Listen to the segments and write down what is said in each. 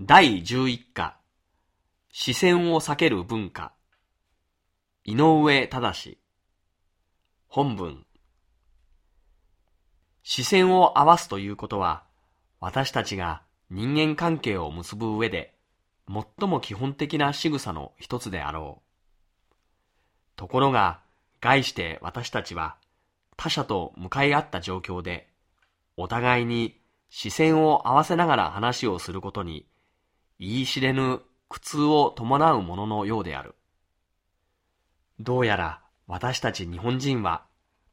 第11課。視線を避ける文化。井上正本文。視線を合わすということは私たちが人間関係を結ぶ上で最も基本的な仕草の一つであろう。ところが、概して私たちは他者と向かい合った状況でお互いに視線を合わせながら話をすることに言い知れぬ苦痛を伴うもののようである。どうやら私たち日本人は、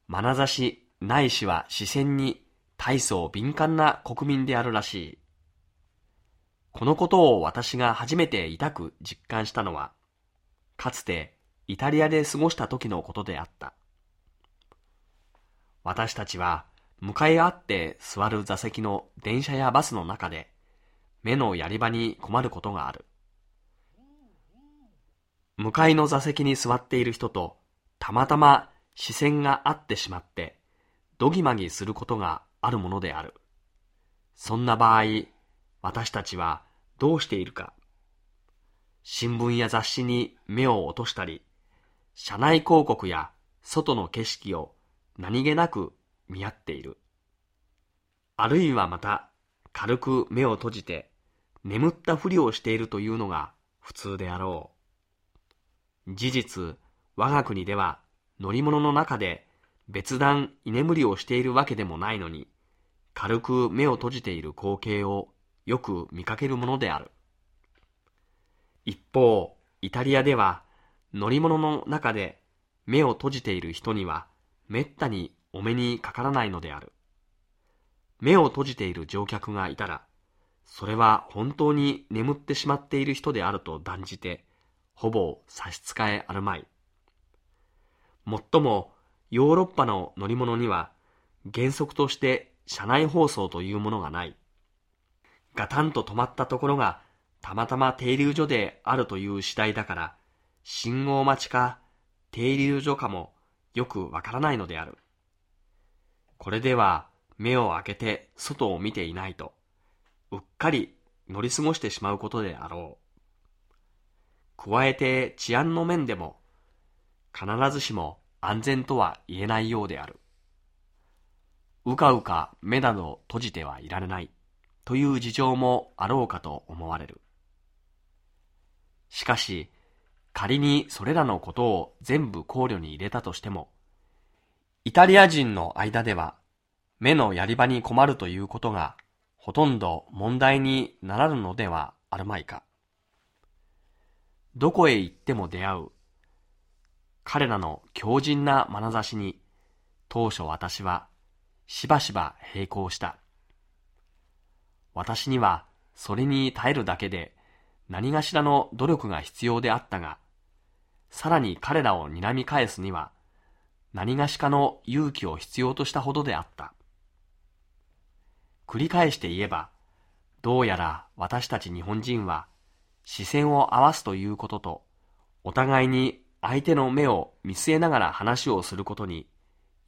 眼差しないしは視線に大層敏感な国民であるらしい。このことを私が初めて痛く実感したのは、かつてイタリアで過ごした時のことであった。私たちは向かい合って座る座席の電車やバスの中で、目のやり場に困ることがある。向かいの座席に座っている人とたまたま視線が合ってしまって、どぎまぎすることがあるものである。そんな場合、私たちはどうしているか。新聞や雑誌に目を落としたり、車内広告や外の景色を何気なく見合っている。あるいはまた軽く目を閉じて眠ったふりをしているというのが普通であろう。事実、我が国では乗り物の中で別段居眠りをしているわけでもないのに、軽く目を閉じている光景をよく見かけるものである。一方、イタリアでは乗り物の中で目を閉じている人にはめったにお目にかからないのである。目を閉じている乗客がいたら、それは本当に眠ってしまっている人であると断じて、ほぼ差し支えあるまい。もっとも、ヨーロッパの乗り物には、原則として車内放送というものがない。ガタンと止まったところが、たまたま停留所であるという次第だから、信号待ちか停留所かもよくわからないのである。これでは目を開けて外を見ていないと、うっかり乗り過ごしてしまうことであろう。加えて治安の面でも、必ずしも安全とは言えないようである。うかうか目など閉じてはいられないという事情もあろうかと思われる。しかし、仮にそれらのことを全部考慮に入れたとしても、イタリア人の間では目のやり場に困るということがほとんど問題にならぬのではあるまいか。どこへ行っても出会う彼らの強靭な眼差しに当初私はしばしば並行した。私にはそれに耐えるだけで何がしらの努力が必要であったが、さらに彼らを睨み返すには何がしかの勇気を必要としたほどであった。繰り返して言えば、どうやら私たち日本人は視線を合わすということと、お互いに相手の目を見据えながら話をすることに、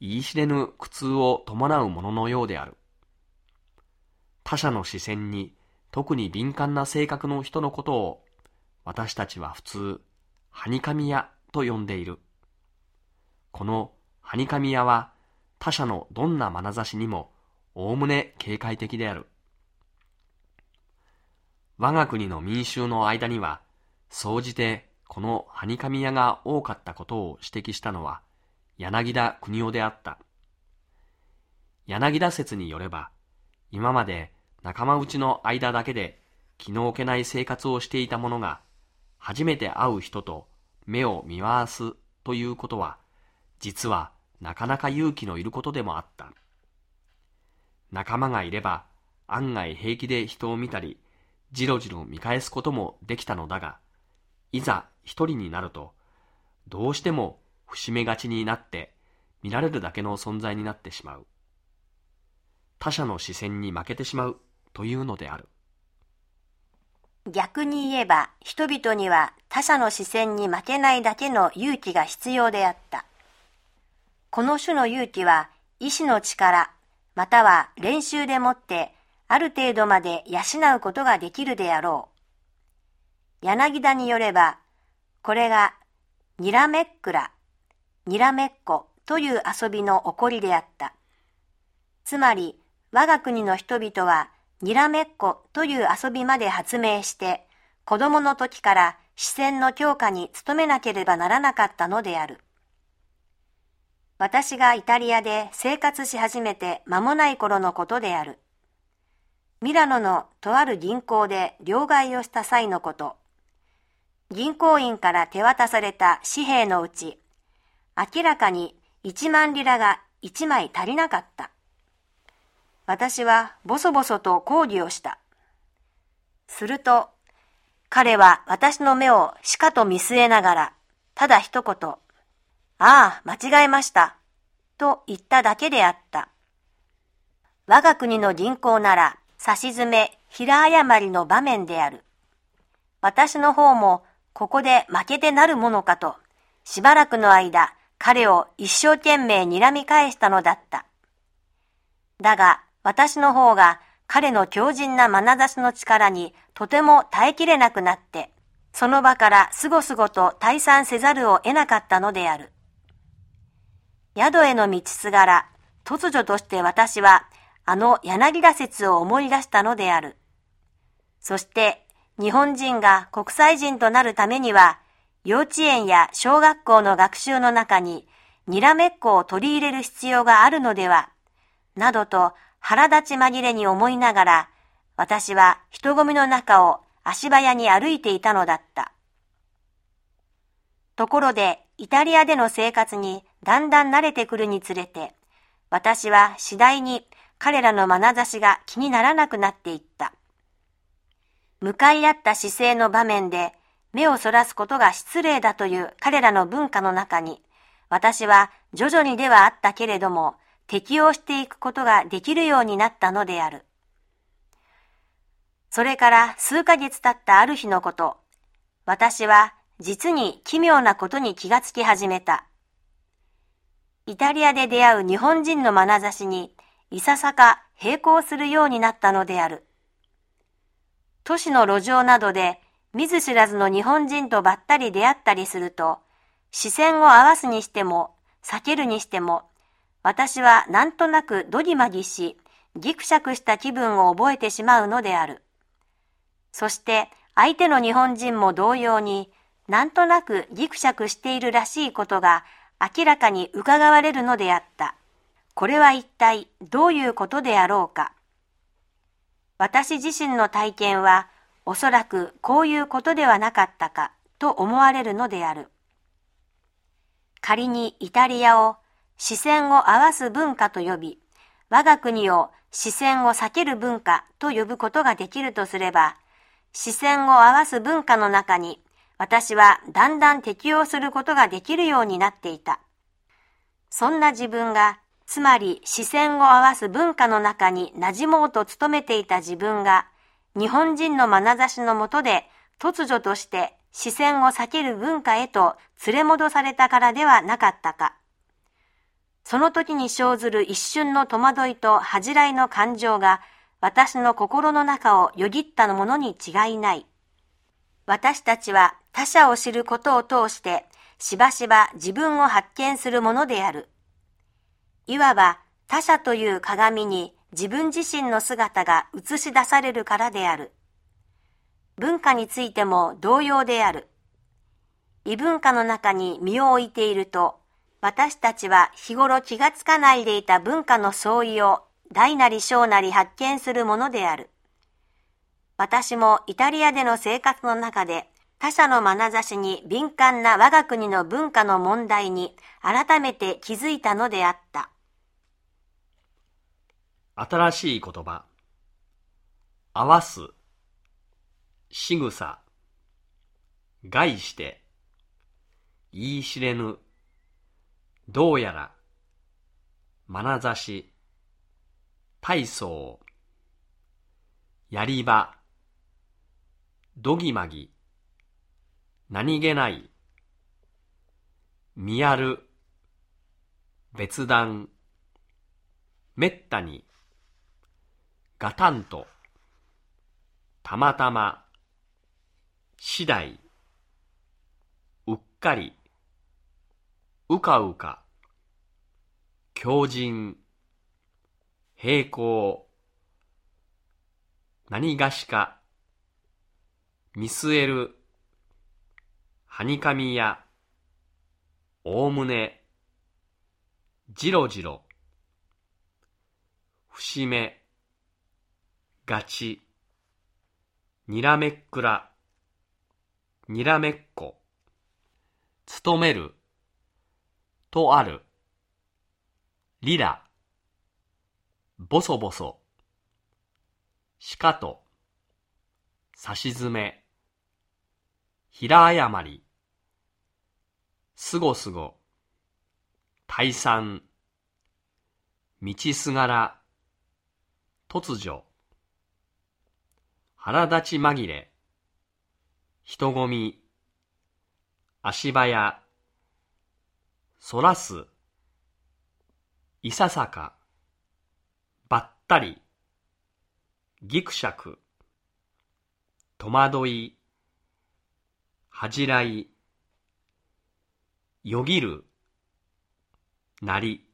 言い知れぬ苦痛を伴うもののようである。他者の視線に特に敏感な性格の人のことを、私たちは普通、はにかみ屋と呼んでいる。このはにかみ屋は他者のどんな眼差しにもおおむね警戒的である。我が国の民衆の間には、総じてこのはにかみ屋が多かったことを指摘したのは、柳田国夫であった。柳田説によれば、今まで仲間内の間だけで気の置けない生活をしていた者が、初めて会う人と目を見回すということは、実はなかなか勇気のいることでもあった。仲間がいれば案外平気で人を見たり、じろじろ見返すこともできたのだが、いざ一人になると、どうしても節目がちになって見られるだけの存在になってしまう。他者の視線に負けてしまうというのである。逆に言えば人々には他者の視線に負けないだけの勇気が必要であった。この種の勇気は意志の力または練習でもってある程度まで養うことができるであろう。柳田によれば、これが、にらめっくら、にらめっこという遊びの起こりであった。つまり、我が国の人々は、にらめっこという遊びまで発明して、子供の時から視線の強化に努めなければならなかったのである。私がイタリアで生活し始めて間もない頃のことである。ミラノのとある銀行で両替をした際のこと。銀行員から手渡された紙幣のうち、明らかに1万リラが1枚足りなかった。私はボソボソと抗議をした。すると、彼は私の目をしかと見据えながら、ただ一言、ああ、間違えました。と言っただけであった。我が国の銀行なら、差し詰め、平誤りの場面である。私の方も、ここで負けてなるものかと、しばらくの間、彼を一生懸命睨み返したのだった。だが、私の方が彼の強靭な眼差しの力にとても耐えきれなくなって、その場からすごすごと退散せざるを得なかったのである。宿への道すがら、突如として私は、あの柳田説を思い出したのである。そして、日本人が国際人となるためには、幼稚園や小学校の学習の中に、にらめっこを取り入れる必要があるのでは、などと腹立ち紛れに思いながら、私は人混みの中を足早に歩いていたのだった。ところで、イタリアでの生活にだんだん慣れてくるにつれて、私は次第に彼らの眼差しが気にならなくなっていった。向かい合った姿勢の場面で目をそらすことが失礼だという彼らの文化の中に、私は徐々にではあったけれども、適応していくことができるようになったのである。それから数ヶ月経ったある日のこと、私は実に奇妙なことに気がつき始めた。イタリアで出会う日本人の眼差しに、いささか並行するようになったのである。都市の路上などで見ず知らずの日本人とばったり出会ったりすると、視線を合わすにしても、避けるにしても、私はなんとなくドギマギし、ギクシャクした気分を覚えてしまうのである。そして相手の日本人も同様に、なんとなくギクシャクしているらしいことが明らかに伺われるのであった。これは一体どういうことであろうか。私自身の体験はおそらくこういうことではなかったかと思われるのである。仮にイタリアを視線を合わす文化と呼び、我が国を視線を避ける文化と呼ぶことができるとすれば、視線を合わす文化の中に私はだんだん適応することができるようになっていた。そんな自分が、つまり視線を合わす文化の中に馴染もうと努めていた自分が、日本人の眼差しのもとで突如として視線を避ける文化へと連れ戻されたからではなかったか。その時に生ずる一瞬の戸惑いと恥じらいの感情が私の心の中をよぎったものに違いない。私たちは他者を知ることを通してしばしば自分を発見するものである。いわば他者という鏡に自分自身の姿が映し出されるからである。文化についても同様である。異文化の中に身を置いていると、私たちは日頃気がつかないでいた文化の相違を大なり小なり発見するものである。私もイタリアでの生活の中で他者の眼差しに敏感な我が国の文化の問題に改めて気づいたのであった。新しい言葉。合わす。仕草。害して。言い知れぬ。どうやら。眼差し。体操。やり場。どぎまぎ。何気ない。見やる。別段。めったに。ガタンと、たまたま、次第、うっかり、うかうか、強靭、平行、何がしか、見据える、はにかみや、おおむね、じろじろ、節目、がち、にらめっくら、にらめっこ、勤める、とある、リラ、ぼそぼそ、しかと、さしずめ、ひらあやまり、すごすご、退散、道すがら、突如、腹立ち紛れ、人混み、足早、そらす、いささか、ばったり、ぎくしゃく、戸惑い、恥じらい、よぎる、なり、